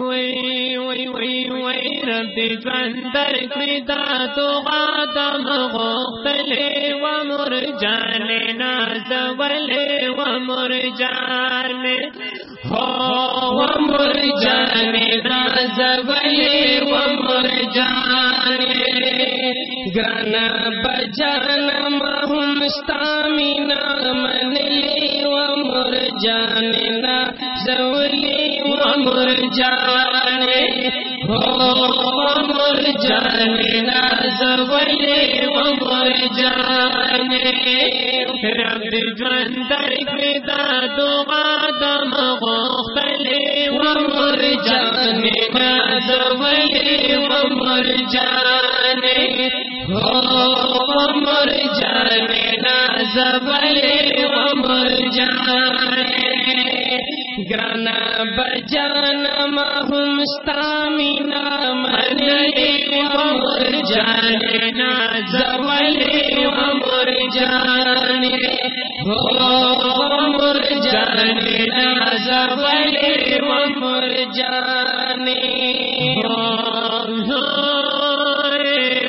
وی وی وی وی رب دا تو غادم غختلې و مرجان ناز و مرجان هو و مرجان ناز ولې و مرجان ګران بجان ما هم استامینا منلی و مرجان ناز ولې و مرجان مر جانے مر جانے رب جندر مر جانے مر جانے۔ ہو مر جانے زبلے مر جانے۔ گانا بجانا ہم سامی نام بجان مہم ستامینا منلی ومر جانے نازولے ومر جانے ومر جانے۔ نازولے ومر جانے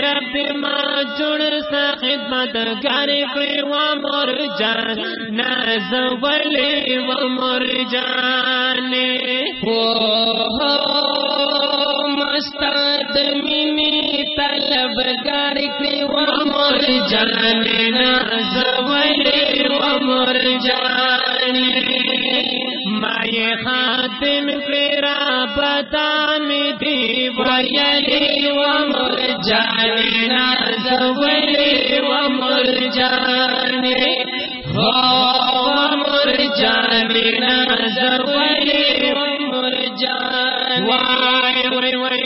رب ما جڑ سا خدمت گر کوئی ومر جان نازولے ومر جانے۔ ہو مستاد مینی طلب گر کری ومر جانے نازولے ومر جانے مائے خاتم پیرا پتا دی ویلی ومر جانے نازولے ومر جانے ومر جانے نازولے ومر جانے وای وای وای وای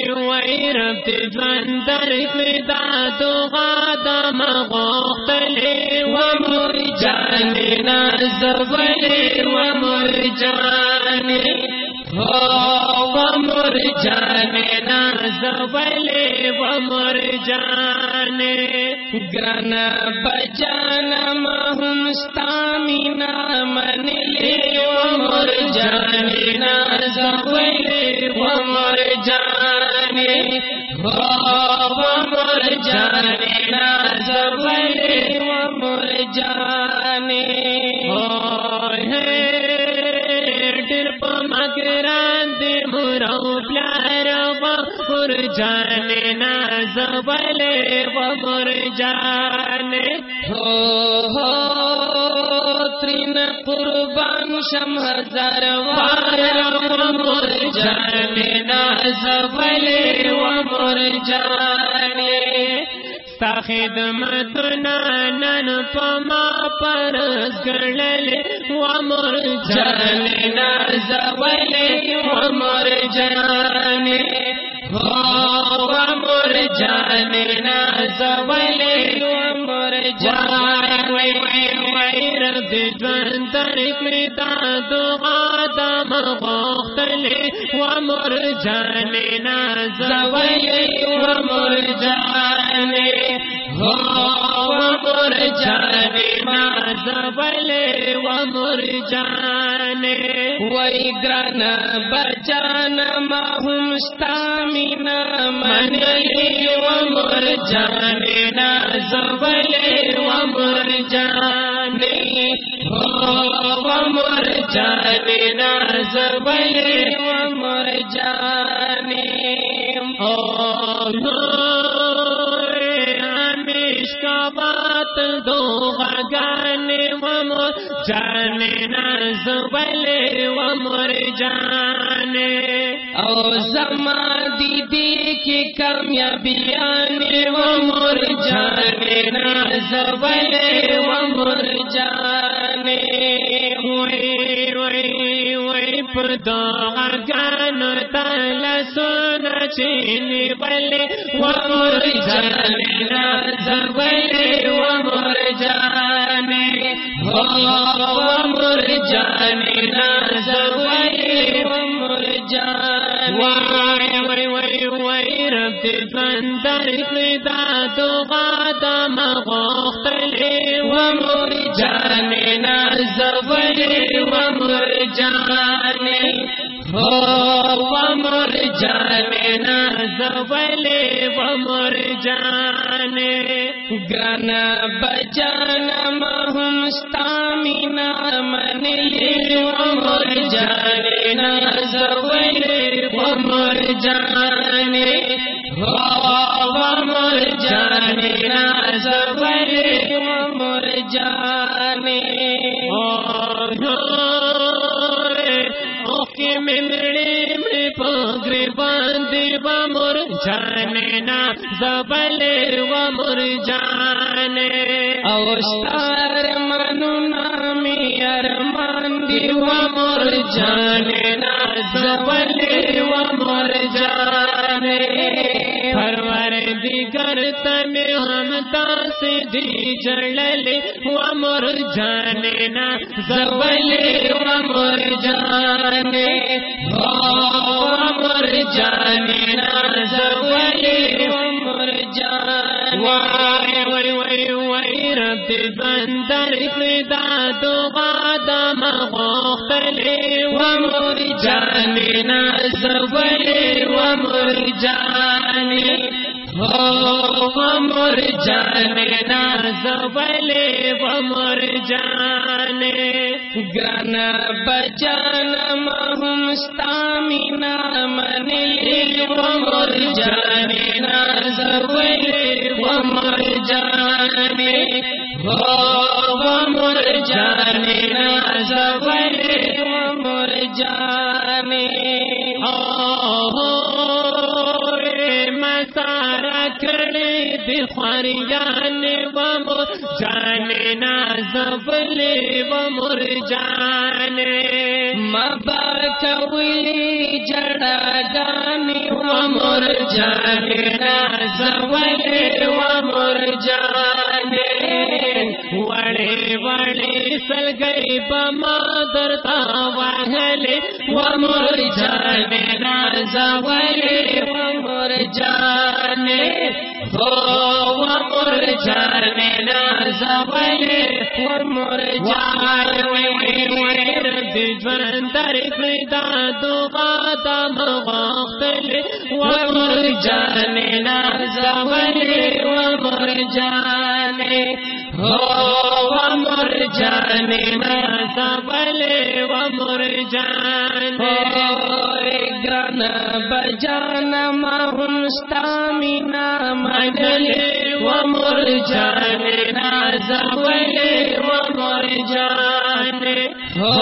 رب ژوند درکړی دا تو غادم غختلې ومر جانے نازولې ومر جانے ومر جانے نازولې ومر جانے۔ گرانا بجانا مہم ستامینا منلی ومر جانے نازولې ومر جانے۔ ومر جانے نازولې ومر جانے۔ ډېر په مګران دې مرو پلار ومر جانے نازولې ومر جانے ہو ہو، ترین قربان شم ہزار وار ومر جانے نازولې ومر جانے ستا خدمتنا نن پما پرز گړلې ومر جانے نازولې ومر جانے ومر جان نازولې ومر جانے وای وای وای جانے نازولې ومر جانے جانے نازولې ومر جانے وی گرانا بجانا جانے نازولې ومر ومر جانے نازولې جانے ہمیش کا بات دو گانے ومر جانے نازولې ومر جانے او زما دیدی کی کامیابیانی ومر جانے نازولې ومر جانے۔ وای وای وای پر دعا غانو تعالی سونا چینی بلې ومر جانے نازولې ومر جانے ومر جانے۔ نازولې ومر جانے وای وای وای وای رب ژوند جانے نازولې ومر جانے ہو مر جانے نا زولے و مر جانے۔ گانا بجانا مہمستامی من لی مر جانے نا زولے و مر جانے۔ ہو مر جانے نا زولے و مر جانے۔ ملڑی میں بمر جانے نا زبلے و مر جانے اوستار منو نامی ارمان دی و مر جانے نا و مر جانے پرور دیگر تن ہم داس دی جڑلے و مر جانے نا و مر جانے مر جانے نا و مر جانے۔ رب بندر خدا دو قدم و مر جانے نا زبلے و مر جانے مر جانے نا زبلے و مر جانے گانا بجانا مہمستامی من لی مر جانے نا زولے و مر جانے مر جانے نا زولے و مر جانے مسارا کھڑے بخاریان و مر جانے نا زبلے و مر جانے مبارک ولی جڑا گانی و مر جانے نا زبلے و جانے وڑے وڑے سل گئی بما درتا واہلے و مر جانے نا زبلے و جانے ہو مر جانے نا زبلے مر جانے در خدا دو قدم غختل مر جانے نا زبلے مر جانے ہو مر جانے نا زبلے و مر جانے گانا بجانا مہمستامی منلے و مر جانے نا زبلے و مر جانے ہو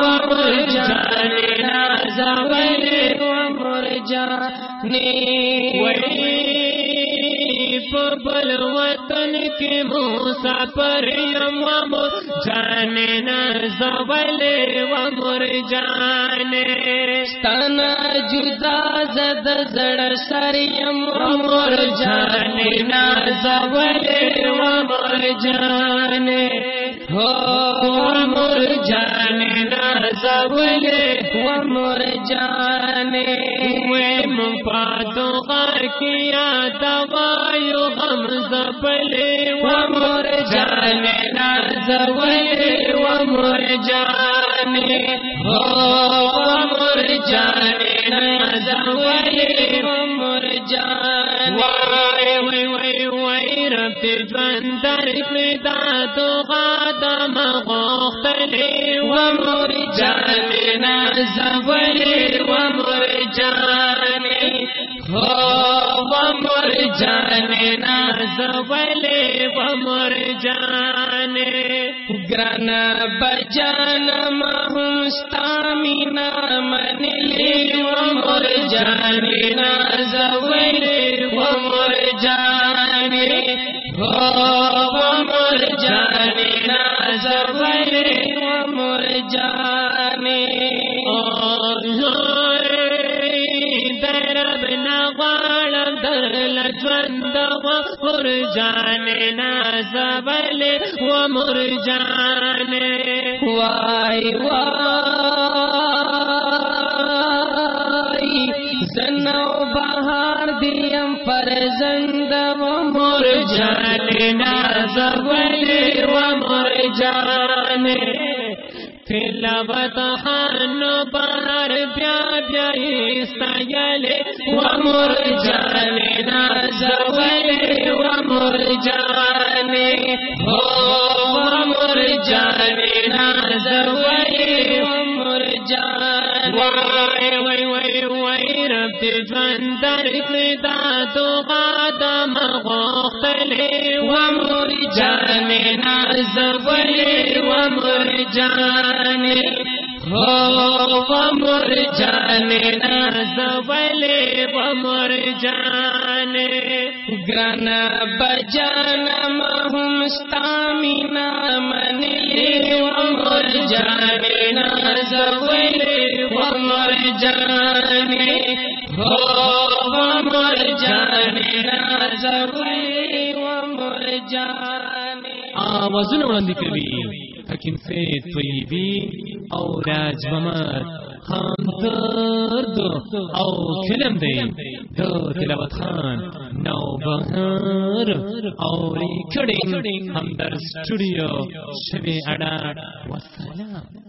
مر جانے نا زبلے و مر جانے بل وطن کے موسا پر یم جانے نا زبلے و مر جانے تنا جدا زد زڑ سریم مر جانے نا زبلے و مر جانے ہو مر جانے مر جانے پاتوں کا کیا دوایو ہم زبلے و مر جانے زبلے و مر جانے ہو مر جانے زبلے و مر جانے وای وای وای وای رب بندر خدا تو قدم غختلے و مر جانے و مر مر جانے نا زبلے و مر جانے گانا بجانا مہمستامی من لی مر جانے نا زولے و مر جانے ہو مر جانے نا زولے و مر جانے درب نغال در لجوند و مر جانے نا و مر جانے وائی وائی سنو بہار دیم پر زند و مر جانے نا و مر جانے تلاوت خان بہر بیا بیا سیلے ومر جانے نازولے ومر جانے ہو ومر جانے نازولے ومر جانے وائے وائے وائے وائے رب جوان در کدا تو قادم غختلے ومر جانے نازولے ومر جانے۔ ہو مر جانے نازولے ومر جانے۔ گانا بجانا مہم ستامینا منلی ومر جانے۔ نازولے ومر جانے۔ ومر جانے نازولے ومر جانے آوازونه وړاندې کوي. حکیم سے طیبی او راج محمد خان درد او کلم دی. دو تلاوت خان نو بهر او ریکڑنگ ہم در سٹوڈیو شوی اڈا وسلام